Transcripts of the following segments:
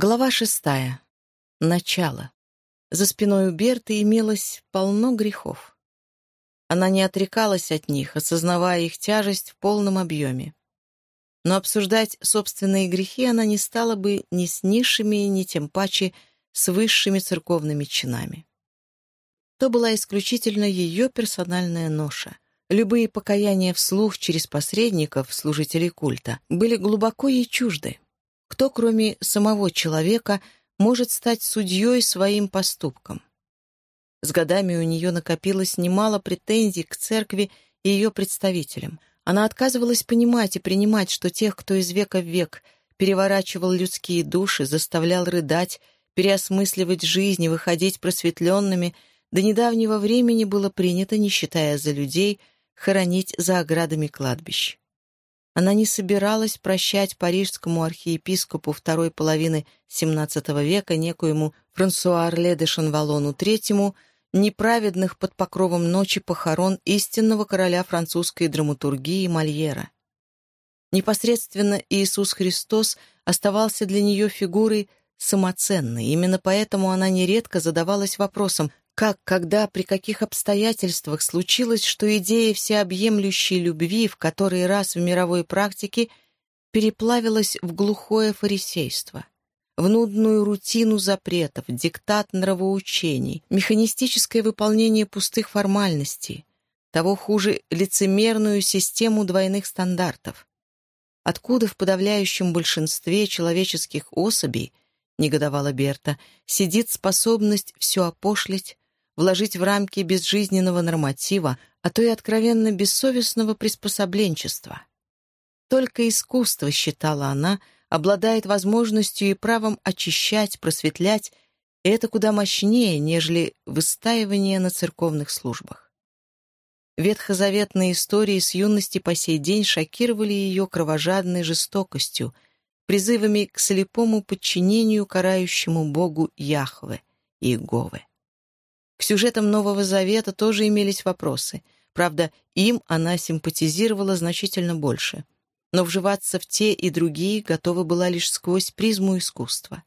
Глава шестая. Начало. За спиной у Берты имелось полно грехов. Она не отрекалась от них, осознавая их тяжесть в полном объеме. Но обсуждать собственные грехи она не стала бы ни с низшими, ни тем паче с высшими церковными чинами. То была исключительно ее персональная ноша. Любые покаяния вслух через посредников, служителей культа, были глубоко ей чужды. Кто, кроме самого человека, может стать судьей своим поступком? С годами у нее накопилось немало претензий к церкви и ее представителям. Она отказывалась понимать и принимать, что тех, кто из века в век переворачивал людские души, заставлял рыдать, переосмысливать жизнь и выходить просветленными, до недавнего времени было принято, не считая за людей, хоронить за оградами кладбищ. Она не собиралась прощать парижскому архиепископу второй половины XVII века, некоему Франсуа Орле де Шанвалону III, неправедных под покровом ночи похорон истинного короля французской драматургии Мольера. Непосредственно Иисус Христос оставался для нее фигурой самоценной, именно поэтому она нередко задавалась вопросом, как, когда, при каких обстоятельствах случилось, что идея всеобъемлющей любви в который раз в мировой практике переплавилась в глухое фарисейство, в нудную рутину запретов, диктат нравоучений, механистическое выполнение пустых формальностей, того хуже лицемерную систему двойных стандартов. Откуда в подавляющем большинстве человеческих особей, негодовала Берта, сидит способность все опошлить, вложить в рамки безжизненного норматива, а то и откровенно бессовестного приспособленчества. Только искусство, считала она, обладает возможностью и правом очищать, просветлять, и это куда мощнее, нежели выстаивание на церковных службах. Ветхозаветные истории с юности по сей день шокировали ее кровожадной жестокостью, призывами к слепому подчинению карающему Богу Яхве, Иегове. К сюжетам Нового Завета тоже имелись вопросы. Правда, им она симпатизировала значительно больше. Но вживаться в те и другие готова была лишь сквозь призму искусства.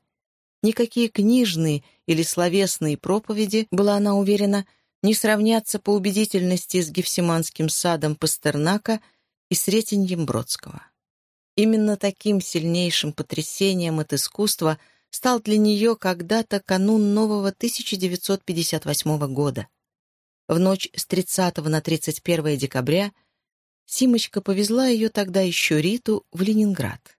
Никакие книжные или словесные проповеди, была она уверена, не сравнятся по убедительности с Гефсиманским садом Пастернака и Сретеньем Бродского. Именно таким сильнейшим потрясением от искусства – стал для нее когда-то канун нового 1958 года. В ночь с 30 на 31 декабря Симочка повезла ее тогда еще Риту в Ленинград.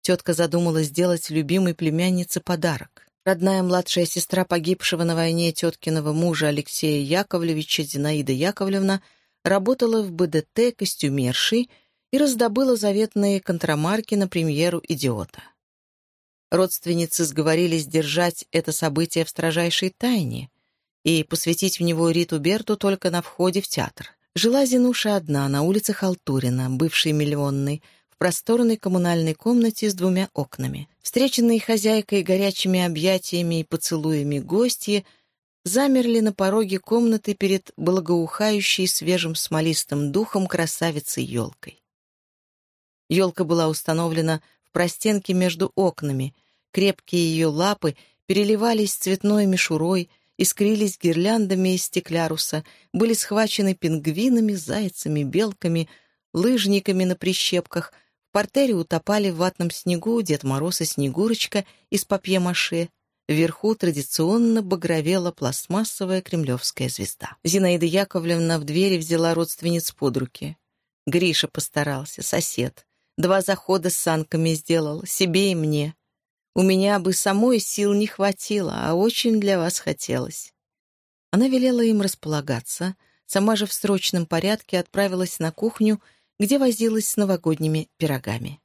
Тетка задумала сделать любимой племяннице подарок. Родная младшая сестра погибшего на войне теткиного мужа Алексея Яковлевича Зинаида Яковлевна работала в БДТ костюмершей и раздобыла заветные контрамарки на премьеру «Идиота». Родственницы сговорились держать это событие в строжайшей тайне и посвятить в него Риту Берту только на входе в театр. Жила Зинуша одна на улице Халтурина, бывшей миллионной, в просторной коммунальной комнате с двумя окнами. Встреченные хозяйкой горячими объятиями и поцелуями гости замерли на пороге комнаты перед благоухающей свежим смолистым духом красавицей-елкой. Елка была установлена простенке между окнами. Крепкие ее лапы переливались цветной мишурой, искрились гирляндами из стекляруса, были схвачены пингвинами, зайцами, белками, лыжниками на прищепках. В портере утопали в ватном снегу Дед Мороз и Снегурочка из папье-маше. Вверху традиционно багровела пластмассовая кремлевская звезда. Зинаида Яковлевна в двери взяла родственниц под руки. Гриша постарался, сосед. Два захода с санками сделал, себе и мне. У меня бы самой сил не хватило, а очень для вас хотелось». Она велела им располагаться, сама же в срочном порядке отправилась на кухню, где возилась с новогодними пирогами.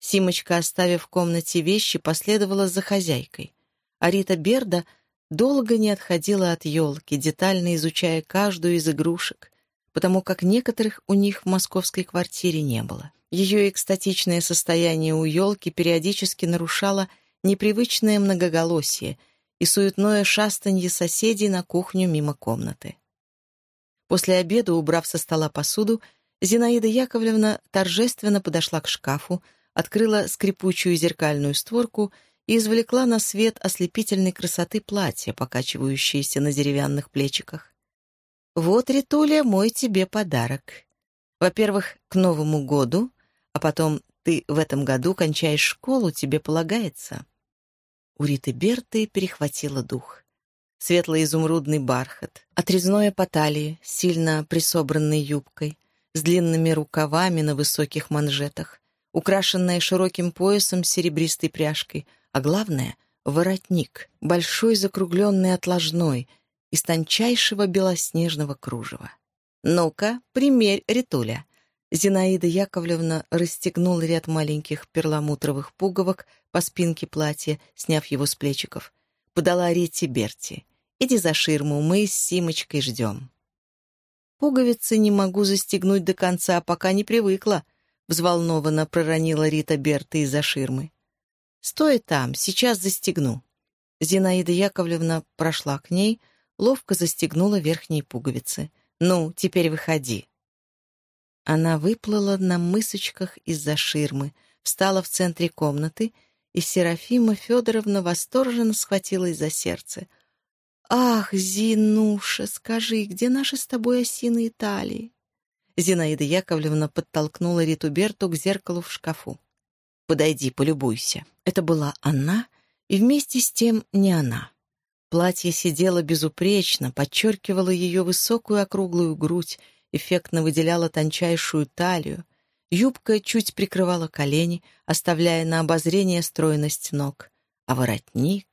Симочка, оставив в комнате вещи, последовала за хозяйкой, а Рита Берда долго не отходила от елки, детально изучая каждую из игрушек, потому как некоторых у них в московской квартире не было. Ее экстатичное состояние у елки периодически нарушало непривычное многоголосие и суетное шастанье соседей на кухню мимо комнаты. После обеда, убрав со стола посуду, Зинаида Яковлевна торжественно подошла к шкафу, открыла скрипучую зеркальную створку и извлекла на свет ослепительной красоты платье, покачивающееся на деревянных плечиках. «Вот, Ритуля, мой тебе подарок. Во-первых, к Новому году, а потом ты в этом году кончаешь школу, тебе полагается». У Риты Берты перехватило дух. Светло-изумрудный бархат, отрезное по талии, сильно присобранной юбкой, с длинными рукавами на высоких манжетах, украшенная широким поясом с серебристой пряжкой, а главное — воротник, большой закругленный отложной, из тончайшего белоснежного кружева. «Ну-ка, примерь, Ритуля!» Зинаида Яковлевна расстегнула ряд маленьких перламутровых пуговок по спинке платья, сняв его с плечиков. Подала Рите Берти. «Иди за ширму, мы с Симочкой ждем». «Пуговицы не могу застегнуть до конца, пока не привыкла», — взволнованно проронила Рита Берта из-за ширмы. «Стой там, сейчас застегну». Зинаида Яковлевна прошла к ней, ловко застегнула верхние пуговицы. «Ну, теперь выходи». Она выплыла на мысочках из-за ширмы, встала в центре комнаты, и Серафима Федоровна восторженно схватилась за сердце. «Ах, Зинуша, скажи, где наши с тобой осиные талии?» Зинаида Яковлевна подтолкнула Риту Берту к зеркалу в шкафу. «Подойди, полюбуйся». Это была она, и вместе с тем не она. Платье сидело безупречно, подчеркивало ее высокую округлую грудь, эффектно выделяло тончайшую талию. Юбка чуть прикрывала колени, оставляя на обозрение стройность ног. А воротник...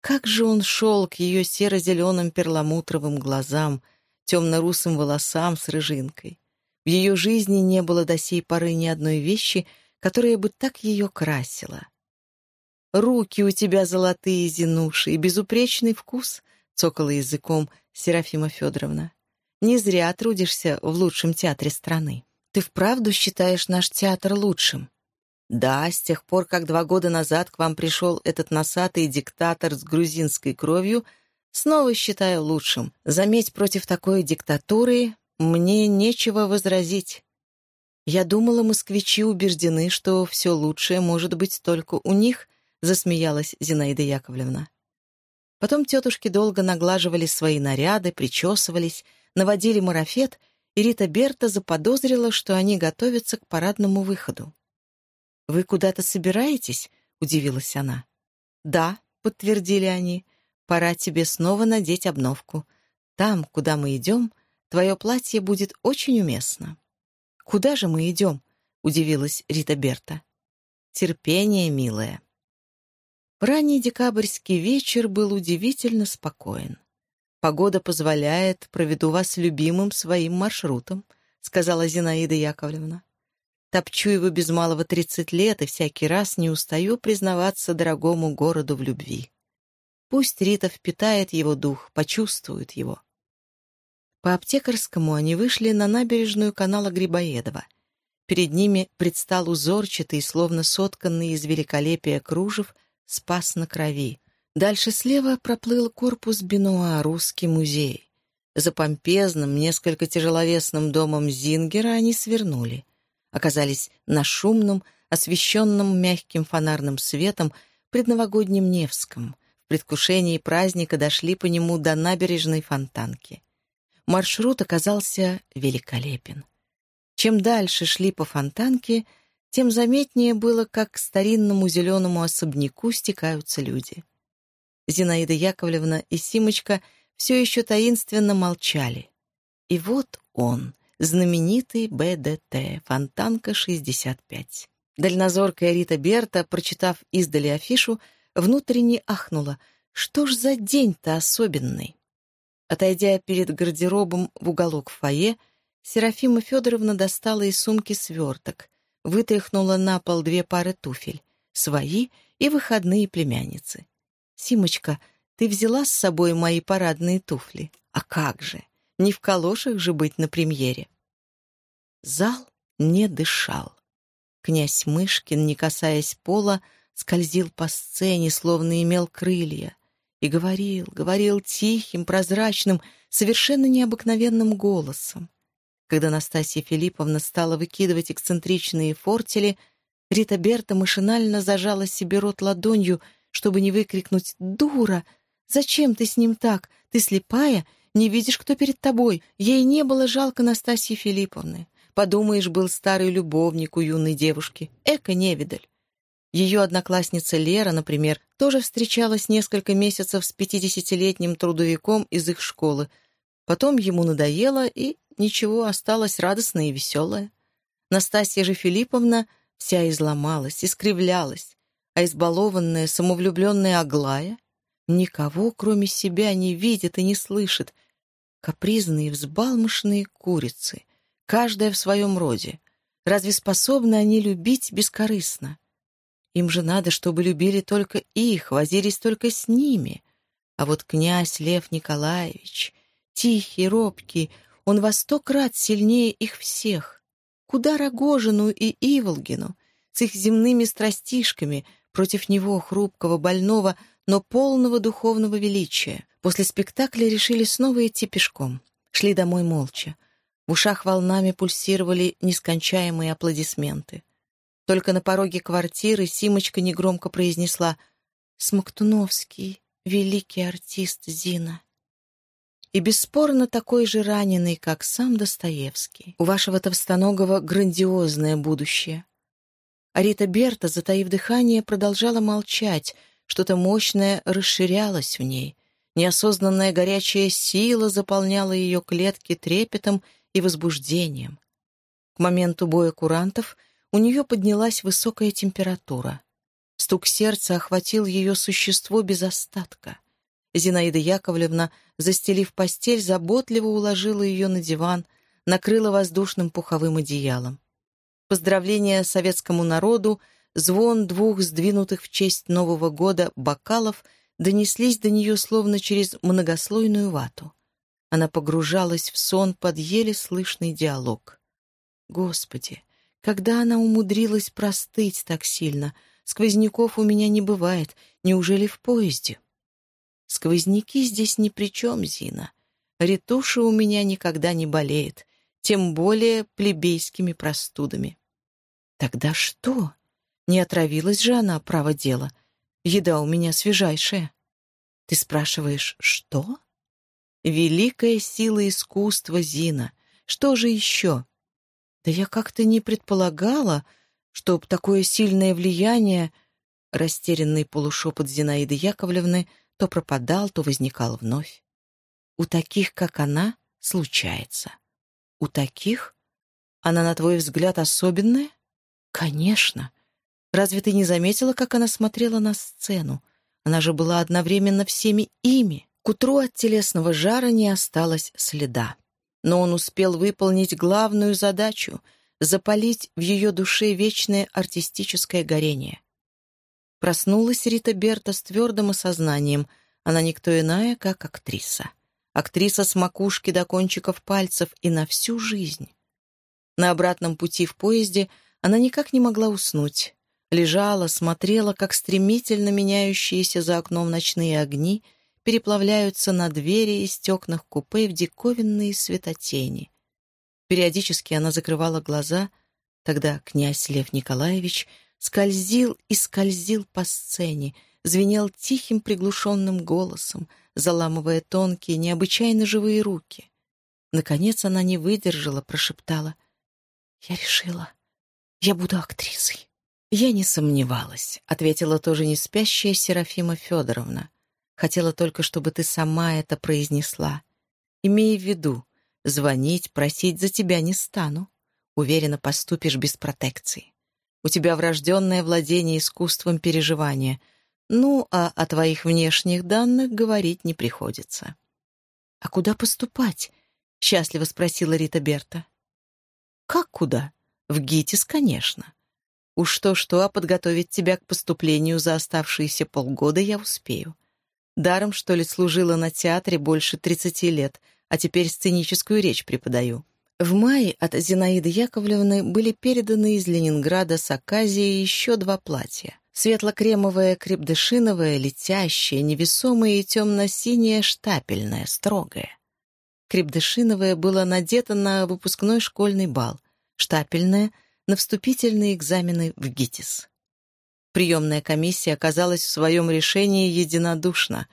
Как же он шел к ее серо-зеленым перламутровым глазам — темно-русым волосам с рыжинкой. В ее жизни не было до сей поры ни одной вещи, которая бы так ее красила. «Руки у тебя золотые, Зинуши, и безупречный вкус», — цокала языком Серафима Федоровна. «Не зря трудишься в лучшем театре страны. Ты вправду считаешь наш театр лучшим?» «Да, с тех пор, как два года назад к вам пришел этот носатый диктатор с грузинской кровью, Снова считаю лучшим. Заметь, против такой диктатуры мне нечего возразить. Я думала, москвичи убеждены, что все лучшее может быть только у них, засмеялась Зинаида Яковлевна. Потом тетушки долго наглаживали свои наряды, причесывались, наводили марафет, и Рита Берта заподозрила, что они готовятся к парадному выходу. «Вы куда-то собираетесь?» — удивилась она. «Да», — подтвердили они, — Пора тебе снова надеть обновку. Там, куда мы идем, твое платье будет очень уместно». «Куда же мы идем?» — удивилась Рита Берта. «Терпение, милая». Ранний декабрьский вечер был удивительно спокоен. «Погода позволяет, проведу вас любимым своим маршрутом», — сказала Зинаида Яковлевна. «Топчу его без малого тридцать лет и всякий раз не устаю признаваться дорогому городу в любви. Пусть Рита впитает его дух, почувствует его. По аптекарскому они вышли на набережную канала Грибоедова. Перед ними предстал узорчатый, словно сотканный из великолепия кружев, спас на крови. Дальше слева проплыл корпус Бенуа, русский музей. За помпезным, несколько тяжеловесным домом Зингера они свернули. Оказались на шумном, освещенном мягким фонарным светом предновогоднем Невском — предвкушении праздника дошли по нему до набережной Фонтанки. Маршрут оказался великолепен. Чем дальше шли по Фонтанке, тем заметнее было, как к старинному зеленому особняку стекаются люди. Зинаида Яковлевна и Симочка все еще таинственно молчали. И вот он, знаменитый БДТ, Фонтанка-65. Дальнозоркая Рита Берта, прочитав издали афишу, внутренне ахнула. Что ж за день-то особенный? Отойдя перед гардеробом в уголок фойе, Серафима Федоровна достала из сумки сверток, вытряхнула на пол две пары туфель, свои и выходные племянницы. «Симочка, ты взяла с собой мои парадные туфли? А как же! Не в калошах же быть на премьере!» Зал не дышал. Князь Мышкин, не касаясь пола, скользил по сцене, словно имел крылья, и говорил, говорил тихим, прозрачным, совершенно необыкновенным голосом. Когда Настасья Филипповна стала выкидывать эксцентричные фортели, Рита Берта машинально зажала себе рот ладонью, чтобы не выкрикнуть «Дура! Зачем ты с ним так? Ты слепая? Не видишь, кто перед тобой?» Ей не было жалко Настасьи Филипповны. Подумаешь, был старый любовник у юной девушки. Эко невидаль. Ее одноклассница Лера, например, тоже встречалась несколько месяцев с пятидесятилетним трудовиком из их школы. Потом ему надоело, и ничего, осталось радостное и веселое. Настасья же Филипповна вся изломалась, искривлялась, а избалованная, самовлюбленная Аглая никого, кроме себя, не видит и не слышит. Капризные, взбалмошные курицы, каждая в своем роде. Разве способны они любить бескорыстно? Им же надо, чтобы любили только их, возились только с ними. А вот князь Лев Николаевич, тихий, робкий, он во сто крат сильнее их всех. Куда Рогожину и Иволгину с их земными страстишками против него, хрупкого, больного, но полного духовного величия? После спектакля решили снова идти пешком. Шли домой молча. В ушах волнами пульсировали нескончаемые аплодисменты. Только на пороге квартиры Симочка негромко произнесла «Смоктуновский, великий артист Зина» и бесспорно такой же раненый, как сам Достоевский. У вашего Товстоногого грандиозное будущее. А Рита Берта, затаив дыхание, продолжала молчать, что-то мощное расширялось в ней. Неосознанная горячая сила заполняла ее клетки трепетом и возбуждением. К моменту боя курантов у нее поднялась высокая температура. Стук сердца охватил ее существо без остатка. Зинаида Яковлевна, застелив постель, заботливо уложила ее на диван, накрыла воздушным пуховым одеялом. Поздравления советскому народу, звон двух сдвинутых в честь Нового года бокалов донеслись до нее словно через многослойную вату. Она погружалась в сон под еле слышный диалог. Господи, когда она умудрилась простыть так сильно? Сквозняков у меня не бывает. Неужели в поезде? Сквозняки здесь ни при чем, Зина. Ретуша у меня никогда не болеет, тем более плебейскими простудами. Тогда что? Не отравилась же она, право дело. Еда у меня свежайшая. Ты спрашиваешь, что? Великая сила искусства, Зина. Что же еще? Да я как-то не предполагала, чтоб такое сильное влияние... Растерянный полушепот Зинаиды Яковлевны то пропадал, то возникал вновь. У таких, как она, случается. У таких? Она, на твой взгляд, особенная? Конечно. Разве ты не заметила, как она смотрела на сцену? Она же была одновременно всеми ими. К утру от телесного жара не осталось следа. Но он успел выполнить главную задачу — запалить в ее душе вечное артистическое горение. Проснулась Рита Берта с твердым осознанием. Она никто иная, как актриса. Актриса с макушки до кончиков пальцев и на всю жизнь. На обратном пути в поезде она никак не могла уснуть. Лежала, смотрела, как стремительно меняющиеся за окном ночные огни переплавляются на двери и стекнах купе в диковинные светотени. Периодически она закрывала глаза, тогда князь Лев Николаевич — скользил и скользил по сцене, звенел тихим приглушенным голосом, заламывая тонкие, необычайно живые руки. Наконец она не выдержала, прошептала. «Я решила, я буду актрисой». «Я не сомневалась», — ответила тоже не спящая Серафима Федоровна. «Хотела только, чтобы ты сама это произнесла. Имей в виду, звонить, просить за тебя не стану. Уверенно поступишь без протекции. У тебя врожденное владение искусством переживания. Ну, а о твоих внешних данных говорить не приходится». «А куда поступать?» — счастливо спросила Рита Берта. «Как куда? В ГИТИС, конечно. Уж что-что, а подготовить тебя к поступлению за оставшиеся полгода я успею. Даром, что ли, служила на театре больше тридцати лет, а теперь сценическую речь преподаю. В мае от Зинаиды Яковлевны были переданы из Ленинграда с Аказией еще два платья. Светло-кремовое, крепдышиновое, летящее, невесомое и темно-синее, штапельное, строгое. Крепдышиновое было надето на выпускной школьный бал, штапельное — на вступительные экзамены в ГИТИС. Приемная комиссия оказалась в своем решении единодушна.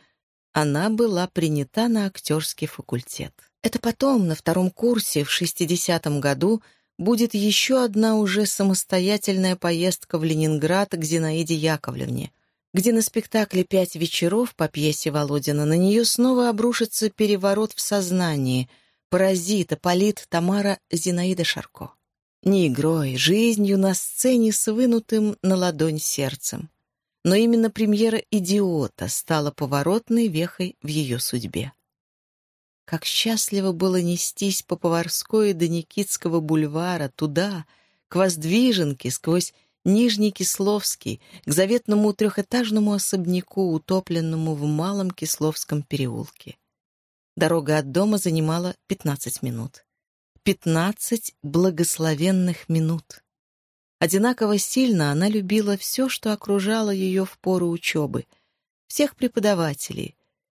Она была принята на актерский факультет. Это потом, на втором курсе, в 60-м году, будет еще одна уже самостоятельная поездка в Ленинград к Зинаиде Яковлевне, где на спектакле «Пять вечеров» по пьесе Володина на нее снова обрушится переворот в сознании, паразит, аполит Тамара Зинаида Шарко. Не игрой, жизнью на сцене с вынутым на ладонь сердцем. Но именно премьера «Идиота» стала поворотной вехой в ее судьбе. Как счастливо было нестись по Поварской до Никитского бульвара, туда, к Воздвиженке, сквозь Нижний Кисловский, к заветному трехэтажному особняку, утопленному в Малом Кисловском переулке. Дорога от дома занимала 15 минут. 15 благословенных минут. Одинаково сильно она любила все, что окружало ее в пору учебы, всех преподавателей,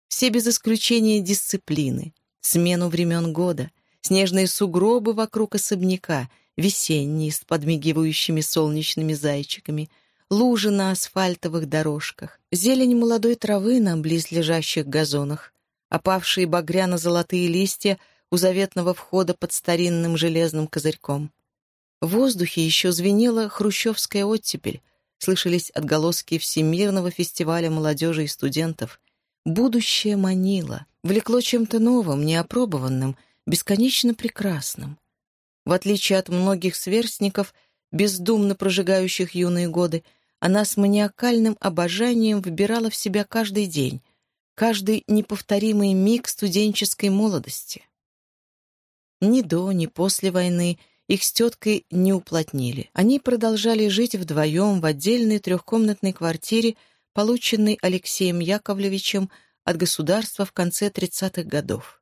все без исключения дисциплины, смену времен года, снежные сугробы вокруг особняка, весенние с подмигивающими солнечными зайчиками, лужи на асфальтовых дорожках, зелень молодой травы на близлежащих газонах, опавшие багряно-золотые листья у заветного входа под старинным железным козырьком. В воздухе еще звенела хрущевская оттепель, слышались отголоски Всемирного фестиваля молодежи и студентов. Будущее манило — влекло чем-то новым, неопробованным, бесконечно прекрасным. В отличие от многих сверстников, бездумно прожигающих юные годы, она с маниакальным обожанием вбирала в себя каждый день, каждый неповторимый миг студенческой молодости. Ни до, ни после войны их с теткой не уплотнили. Они продолжали жить вдвоем в отдельной трехкомнатной квартире, полученной Алексеем Яковлевичем от государства в конце 30-х годов.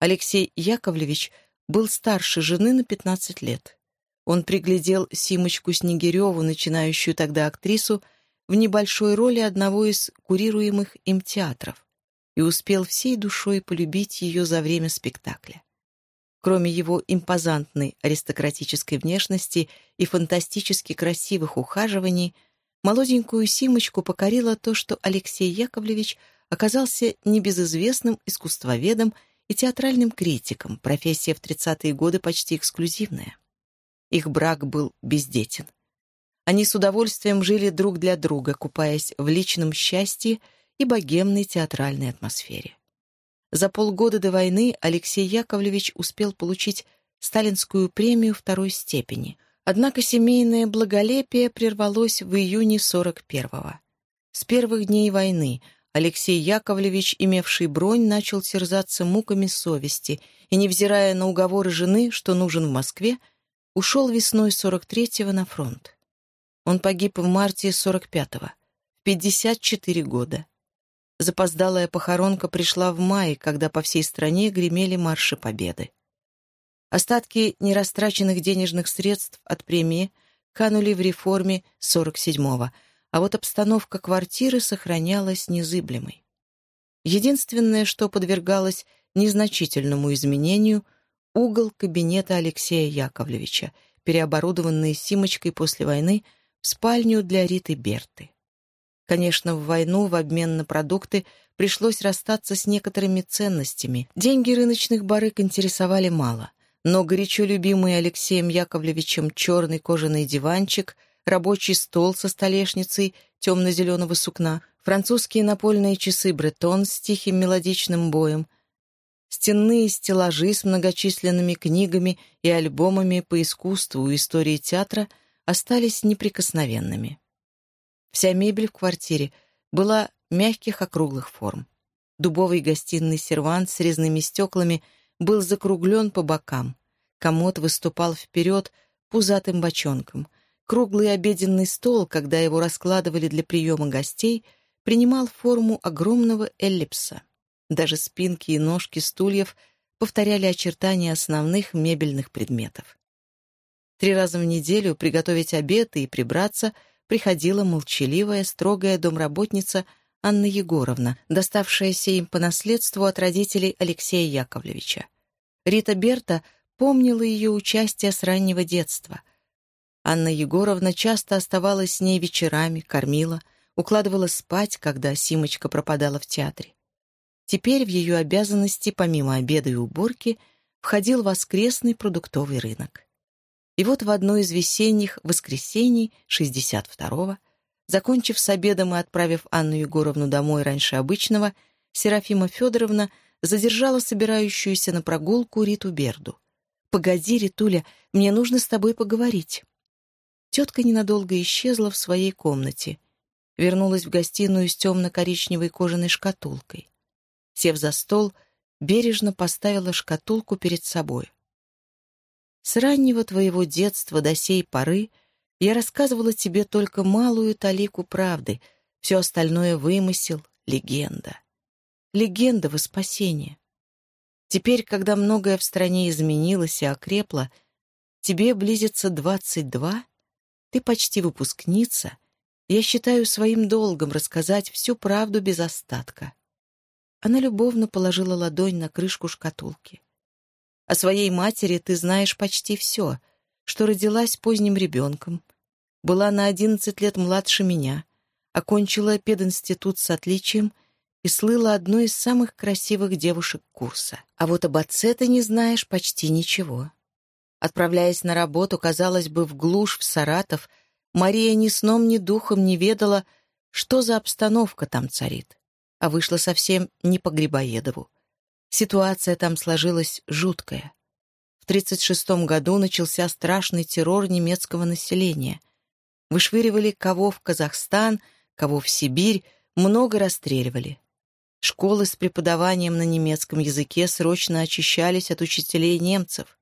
Алексей Яковлевич был старше жены на 15 лет. Он приглядел Симочку Снегиреву, начинающую тогда актрису, в небольшой роли одного из курируемых им театров и успел всей душой полюбить ее за время спектакля. Кроме его импозантной аристократической внешности и фантастически красивых ухаживаний, молоденькую Симочку покорило то, что Алексей Яковлевич – оказался небезызвестным искусствоведом и театральным критиком, профессия в 30-е годы почти эксклюзивная. Их брак был бездетен. Они с удовольствием жили друг для друга, купаясь в личном счастье и богемной театральной атмосфере. За полгода до войны Алексей Яковлевич успел получить сталинскую премию второй степени. Однако семейное благолепие прервалось в июне 41-го. С первых дней войны Алексей Яковлевич, имевший бронь, начал терзаться муками совести и, невзирая на уговоры жены, что нужен в Москве, ушел весной 43-го на фронт. Он погиб в марте 45-го, в 54 года. Запоздалая похоронка пришла в мае, когда по всей стране гремели марши Победы. Остатки нерастраченных денежных средств от премии канули в реформе 47-го, а вот обстановка квартиры сохранялась незыблемой. Единственное, что подвергалось незначительному изменению — угол кабинета Алексея Яковлевича, переоборудованный Симочкой после войны в спальню для Риты Берты. Конечно, в войну в обмен на продукты пришлось расстаться с некоторыми ценностями. Деньги рыночных барыг интересовали мало, но горячо любимый Алексеем Яковлевичем черный кожаный диванчик — рабочий стол со столешницей темно-зеленого сукна, французские напольные часы бретон с тихим мелодичным боем, стенные стеллажи с многочисленными книгами и альбомами по искусству и истории театра остались неприкосновенными. Вся мебель в квартире была мягких округлых форм. Дубовый гостиный сервант с резными стеклами был закруглен по бокам. Комод выступал вперед пузатым бочонком. Круглый обеденный стол, когда его раскладывали для приема гостей, принимал форму огромного эллипса. Даже спинки и ножки стульев повторяли очертания основных мебельных предметов. Три раза в неделю приготовить обед и прибраться приходила молчаливая, строгая домработница Анна Егоровна, доставшаяся им по наследству от родителей Алексея Яковлевича. Рита Берта помнила ее участие с раннего детства — Анна Егоровна часто оставалась с ней вечерами, кормила, укладывала спать, когда Симочка пропадала в театре. Теперь в ее обязанности, помимо обеда и уборки, входил воскресный продуктовый рынок. И вот в одно из весенних воскресений 62-го, закончив с обедом и отправив Анну Егоровну домой раньше обычного, Серафима Федоровна задержала собирающуюся на прогулку Риту Берду. «Погоди, Ритуля, мне нужно с тобой поговорить». Тетка ненадолго исчезла в своей комнате. Вернулась в гостиную с темно-коричневой кожаной шкатулкой. Сев за стол, бережно поставила шкатулку перед собой. «С раннего твоего детства до сей поры я рассказывала тебе только малую талику правды, все остальное вымысел, легенда. Легенда во спасение. Теперь, когда многое в стране изменилось и окрепло, тебе близится двадцать два, ты почти выпускница. Я считаю своим долгом рассказать всю правду без остатка». Она любовно положила ладонь на крышку шкатулки. «О своей матери ты знаешь почти все, что родилась поздним ребенком, была на одиннадцать лет младше меня, окончила пединститут с отличием и слыла одной из самых красивых девушек курса. А вот об отце ты не знаешь почти ничего. Отправляясь на работу, казалось бы, в глушь, в Саратов, Мария ни сном, ни духом не ведала, что за обстановка там царит, а вышла совсем не по Грибоедову. Ситуация там сложилась жуткая. В 1936 году начался страшный террор немецкого населения. Вышвыривали кого в Казахстан, кого в Сибирь, много расстреливали. Школы с преподаванием на немецком языке срочно очищались от учителей немцев.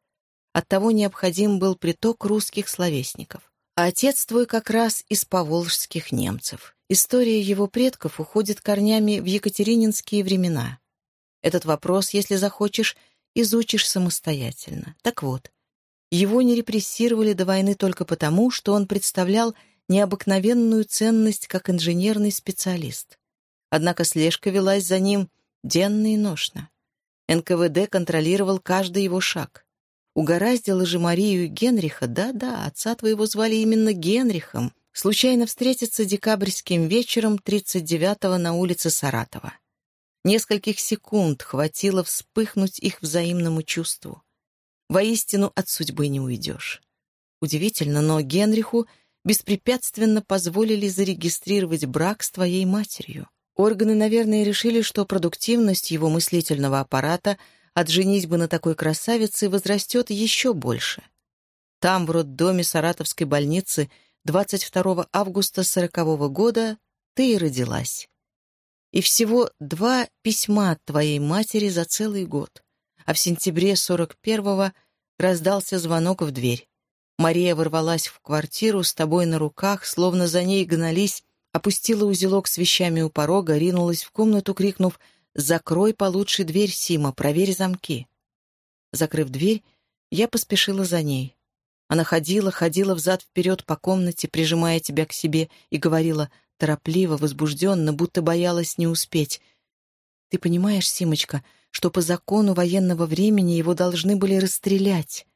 Оттого необходим был приток русских словесников. А отец твой как раз из поволжских немцев. История его предков уходит корнями в екатерининские времена. Этот вопрос, если захочешь, изучишь самостоятельно. Так вот, его не репрессировали до войны только потому, что он представлял необыкновенную ценность как инженерный специалист. Однако слежка велась за ним денно и ношно. НКВД контролировал каждый его шаг. Угораздило же Марию Генриха, да-да, отца твоего звали именно Генрихом, случайно встретиться декабрьским вечером 39-го на улице Саратова. Нескольких секунд хватило вспыхнуть их взаимному чувству. Воистину от судьбы не уйдешь. Удивительно, но Генриху беспрепятственно позволили зарегистрировать брак с твоей матерью. Органы, наверное, решили, что продуктивность его мыслительного аппарата — от женитьбы на такой красавице возрастет еще больше. Там, в роддоме Саратовской больницы, 22 августа 40 -го года ты и родилась. И всего два письма от твоей матери за целый год. А в сентябре 41-го раздался звонок в дверь. Мария ворвалась в квартиру с тобой на руках, словно за ней гнались, опустила узелок с вещами у порога, ринулась в комнату, крикнув «Закрой получше дверь, Сима, проверь замки». Закрыв дверь, я поспешила за ней. Она ходила, ходила взад-вперед по комнате, прижимая тебя к себе, и говорила торопливо, возбужденно, будто боялась не успеть. «Ты понимаешь, Симочка, что по закону военного времени его должны были расстрелять?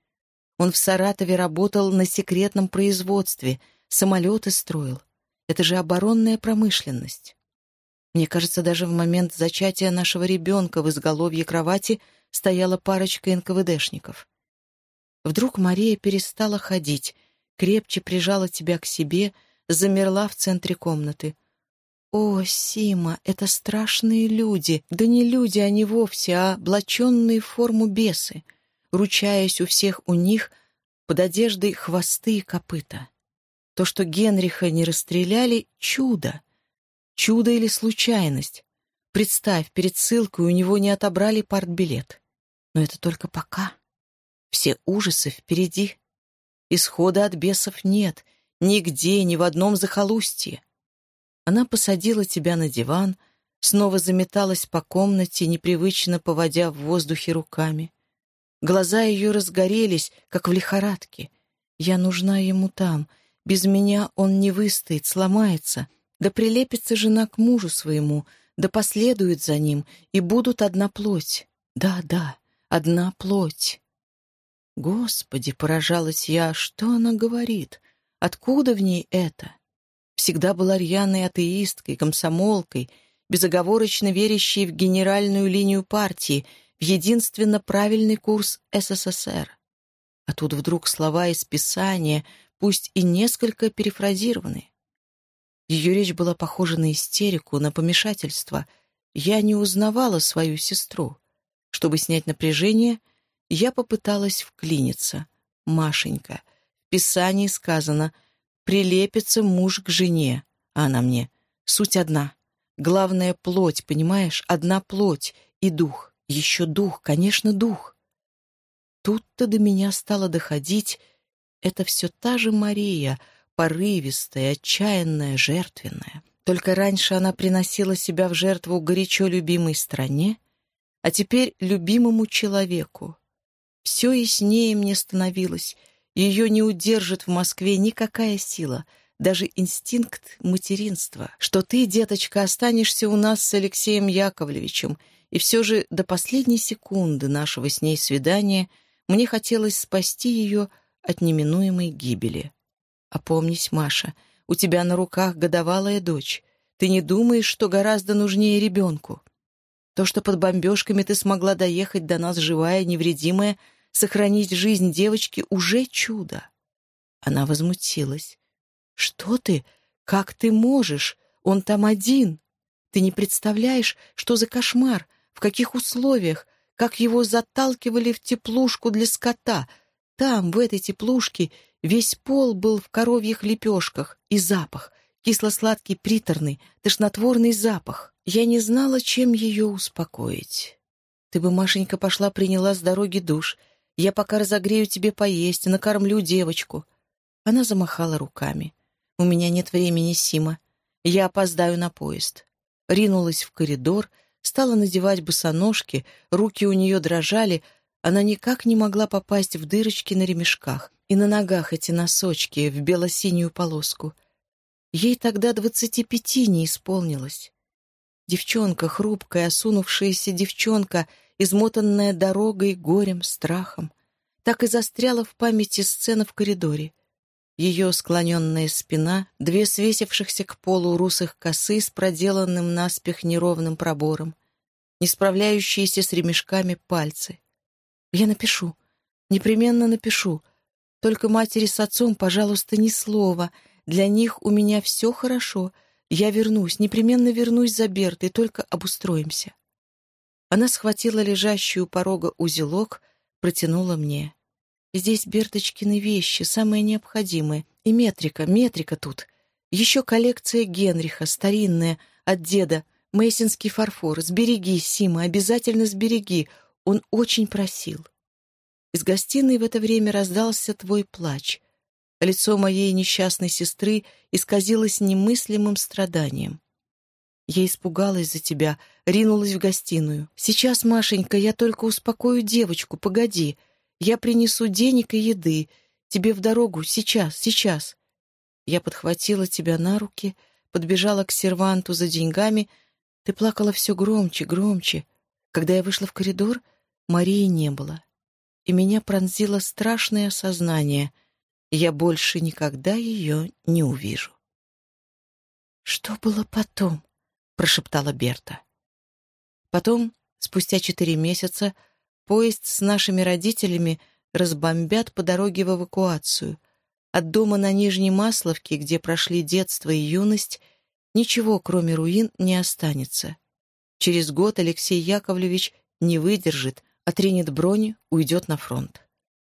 Он в Саратове работал на секретном производстве, самолеты строил. Это же оборонная промышленность. Мне кажется, даже в момент зачатия нашего ребенка в изголовье кровати стояла парочка НКВДшников. Вдруг Мария перестала ходить, крепче прижала тебя к себе, замерла в центре комнаты. «О, Сима, это страшные люди! Да не люди они вовсе, а облаченные в форму бесы, ручаясь у всех у них под одеждой хвосты и копыта. То, что Генриха не расстреляли — чудо. Чудо или случайность? Представь, перед ссылкой у него не отобрали партбилет. Но это только пока. Все ужасы впереди. Исхода от бесов нет. Нигде, ни в одном захолустье. Она посадила тебя на диван, снова заметалась по комнате, непривычно поводя в воздухе руками. Глаза ее разгорелись, как в лихорадке. Я нужна ему там. Без меня он не выстоит, сломается. Да прилепится жена к мужу своему, да последует за ним, и будут одна плоть. Да, да, одна плоть. Господи, поражалась я, что она говорит? Откуда в ней это? Всегда была рьяной атеисткой, комсомолкой, безоговорочно верящей в генеральную линию партии, в единственно правильный курс СССР. А тут вдруг слова из Писания, пусть и несколько перефразированы. Ее речь была похожа на истерику, на помешательство. Я не узнавала свою сестру. Чтобы снять напряжение, я попыталась вклиниться. «Машенька, Писании сказано, прилепится муж к жене, а она мне. Суть одна. Главная плоть, понимаешь? Одна плоть и дух. Еще дух, конечно, дух. Тут-то до меня стало доходить, это все та же Мария, порывистая, отчаянная, жертвенная. Только раньше она приносила себя в жертву горячо любимой стране, а теперь любимому человеку. Все яснее мне становилось. Ее не удержит в Москве никакая сила, даже инстинкт материнства, что ты, деточка, останешься у нас с Алексеем Яковлевичем, и все же до последней секунды нашего с ней свидания — мне хотелось спасти ее от неминуемой гибели. Опомнись, Маша, у тебя на руках годовалая дочь. Ты не думаешь, что гораздо нужнее ребенку? То, что под бомбежками ты смогла доехать до нас живая, невредимая, сохранить жизнь девочки — уже чудо. Она возмутилась. «Что ты? Как ты можешь? Он там один. Ты не представляешь, что за кошмар, в каких условиях, как его заталкивали в теплушку для скота. Там, в этой теплушке, весь пол был в коровьих лепешках, и запах, кисло-сладкий, приторный, тошнотворный запах. Я не знала, чем ее успокоить. Ты бы, Машенька, пошла приняла с дороги душ. Я пока разогрею тебе поесть, накормлю девочку. Она замахала руками. У меня нет времени, Сима. Я опоздаю на поезд. Ринулась в коридор — стала надевать босоножки, руки у нее дрожали, она никак не могла попасть в дырочки на ремешках, и на ногах эти носочки в бело-синюю полоску. Ей тогда двадцати пяти не исполнилось. Девчонка, хрупкая, осунувшаяся девчонка, измотанная дорогой, горем, страхом, так и застряла в памяти сцена в коридоре. Ее склоненная спина, две свесившихся к полу русых косы с проделанным наспех неровным пробором, не справляющиеся с ремешками пальцы. Я напишу, непременно напишу. Только матери с отцом, пожалуйста, ни слова. Для них у меня все хорошо. Я вернусь, непременно вернусь за Бертой, только обустроимся. Она схватила лежащую у порога узелок, протянула мне. Здесь Берточкины вещи, самые необходимые. И метрика, метрика тут. Еще коллекция Генриха, старинная, от деда. Мейсинский фарфор. Сбереги, Сима, обязательно сбереги. Он очень просил. Из гостиной в это время раздался твой плач. Лицо моей несчастной сестры исказилось немыслимым страданием. Я испугалась за тебя, ринулась в гостиную. «Сейчас, Машенька, я только успокою девочку, погоди. Я принесу денег и еды. Тебе в дорогу, сейчас, сейчас. Я подхватила тебя на руки, подбежала к серванту за деньгами. Ты плакала все громче, громче. Когда я вышла в коридор, Марии не было. И меня пронзило страшное осознание. Я больше никогда ее не увижу. «Что было потом?» — прошептала Берта. Потом, спустя четыре месяца, Поезд с нашими родителями разбомбят по дороге в эвакуацию. От дома на Нижней Масловке, где прошли детство и юность, ничего, кроме руин, не останется. Через год Алексей Яковлевич не выдержит, отринет бронь, уйдет на фронт.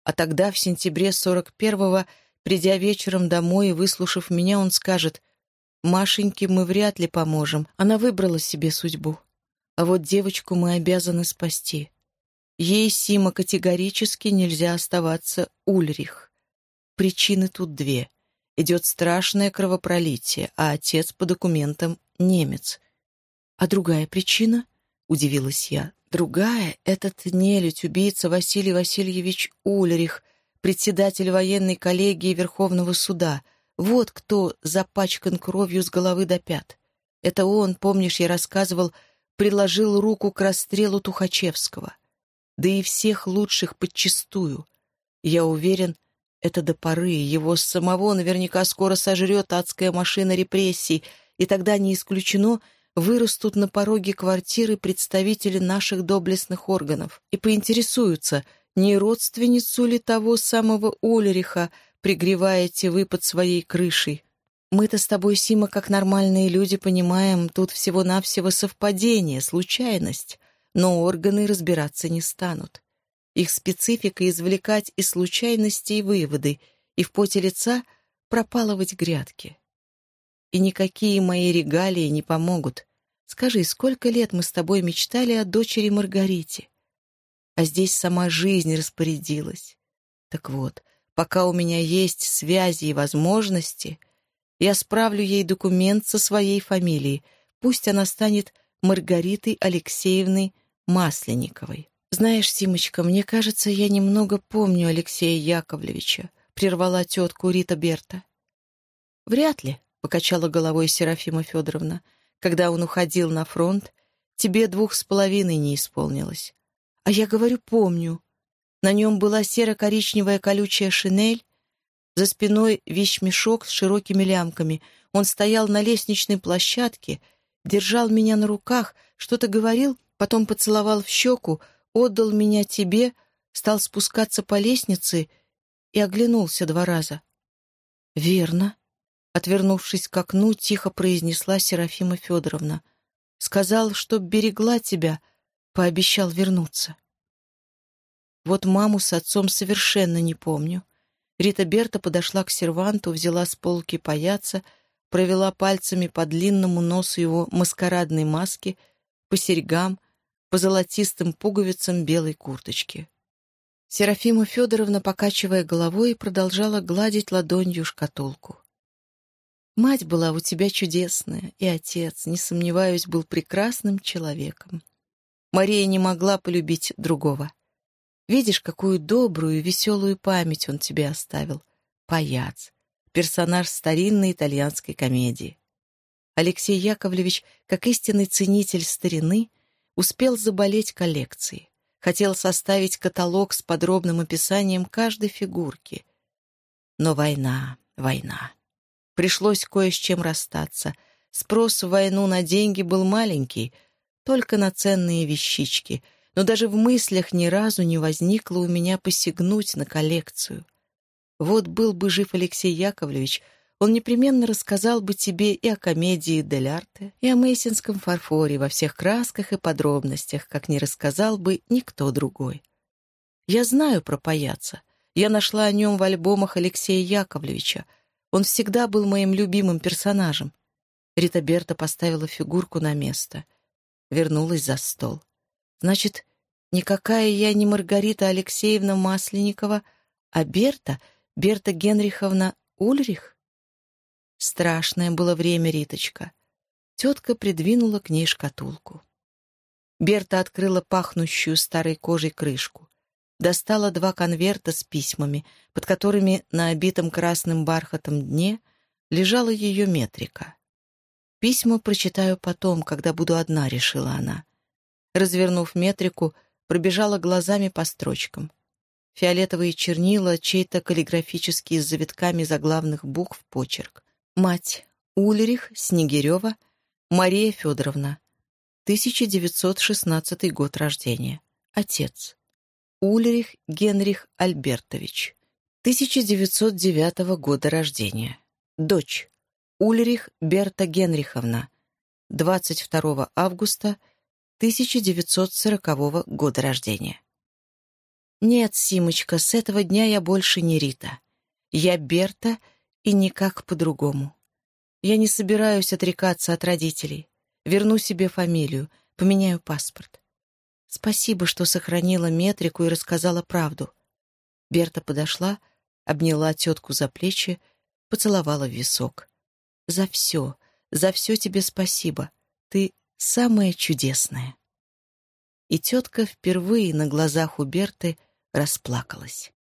А тогда, в сентябре 41-го, придя вечером домой и выслушав меня, он скажет, «Машеньке мы вряд ли поможем, она выбрала себе судьбу. А вот девочку мы обязаны спасти. Ей, Сима, категорически нельзя оставаться Ульрих. Причины тут две. Идет страшное кровопролитие, а отец по документам немец. А другая причина? Удивилась я. Другая — этот нелюдь, убийца Василий Васильевич Ульрих, председатель военной коллегии Верховного суда. Вот кто запачкан кровью с головы до пят. Это он, помнишь, я рассказывал, приложил руку к расстрелу Тухачевского да и всех лучших подчистую. Я уверен, Это до поры, его самого наверняка скоро сожрет адская машина репрессий, и тогда не исключено, вырастут на пороге квартиры представители наших доблестных органов и поинтересуются, не родственницу ли того самого Ульриха пригреваете вы под своей крышей. Мы-то с тобой, Сима, как нормальные люди, понимаем, тут всего-навсего совпадение, случайность, но органы разбираться не станут. Их специфика — извлекать из случайностей выводы и в поте лица пропалывать грядки. И никакие мои регалии не помогут. Скажи, сколько лет мы с тобой мечтали о дочери Маргарите? А здесь сама жизнь распорядилась. Так вот, пока у меня есть связи и возможности, я справлю ей документ со своей фамилией, пусть она станет Маргаритой Алексеевной Масленниковой. «Знаешь, Симочка, мне кажется, я немного помню Алексея Яковлевича», — прервала тетку Рита Берта. «Вряд ли», — покачала головой Серафима Федоровна. «Когда он уходил на фронт, тебе двух с половиной не исполнилось. А я говорю, помню. На нем была серо-коричневая колючая шинель, за спиной вещмешок с широкими лямками. Он стоял на лестничной площадке, держал меня на руках, что-то говорил, потом поцеловал в щеку, отдал меня тебе, стал спускаться по лестнице и оглянулся два раза. «Верно», — отвернувшись к окну, тихо произнесла Серафима Федоровна. «Сказал, что берегла тебя, пообещал вернуться». Вот маму с отцом совершенно не помню. Рита Берта подошла к серванту, взяла с полки паяца, провела пальцами по длинному носу его маскарадной маски, по серьгам, по золотистым пуговицам белой курточки. Серафима Федоровна, покачивая головой, продолжала гладить ладонью шкатулку. «Мать была у тебя чудесная, и отец, не сомневаюсь, был прекрасным человеком. Мария не могла полюбить другого. Видишь, какую добрую и веселую память он тебе оставил. Паяц, персонаж старинной итальянской комедии. Алексей Яковлевич, как истинный ценитель старины, — успел заболеть коллекцией. Хотел составить каталог с подробным описанием каждой фигурки. Но война, война. Пришлось кое с чем расстаться. Спрос в войну на деньги был маленький, только на ценные вещички, но даже в мыслях ни разу не возникло у меня посягнуть на коллекцию. Вот был бы жив Алексей Яковлевич — он непременно рассказал бы тебе и о комедии Дель Арте, и о мейсинском фарфоре во всех красках и подробностях, как не рассказал бы никто другой. Я знаю про паяца. Я нашла о нем в альбомах Алексея Яковлевича. Он всегда был моим любимым персонажем. Рита Берта поставила фигурку на место. Вернулась за стол. Значит, никакая я не Маргарита Алексеевна Масленникова, а Берта, Берта Генриховна Ульрих? Страшное было время, Риточка. Тетка придвинула к ней шкатулку. Берта открыла пахнущую старой кожей крышку. Достала два конверта с письмами, под которыми на обитом красным бархатом дне лежала ее метрика. «Письма прочитаю потом, когда буду одна», — решила она. Развернув метрику, пробежала глазами по строчкам. Фиолетовые чернила, чей-то каллиграфический с завитками заглавных букв почерк. Мать Ульрих Снегирева Мария Федоровна. 1916 год рождения. Отец. Ульрих Генрих Альбертович. 1909 года рождения. Дочь. Ульрих Берта Генриховна. 22 августа 1940 года рождения. Нет, Симочка, с этого дня я больше не Рита. Я Берта — и никак по-другому. Я не собираюсь отрекаться от родителей. Верну себе фамилию, поменяю паспорт. Спасибо, что сохранила метрику и рассказала правду. Берта подошла, обняла тетку за плечи, поцеловала в висок. «За все, за все тебе спасибо. Ты самая чудесная». И тетка впервые на глазах у Берты расплакалась.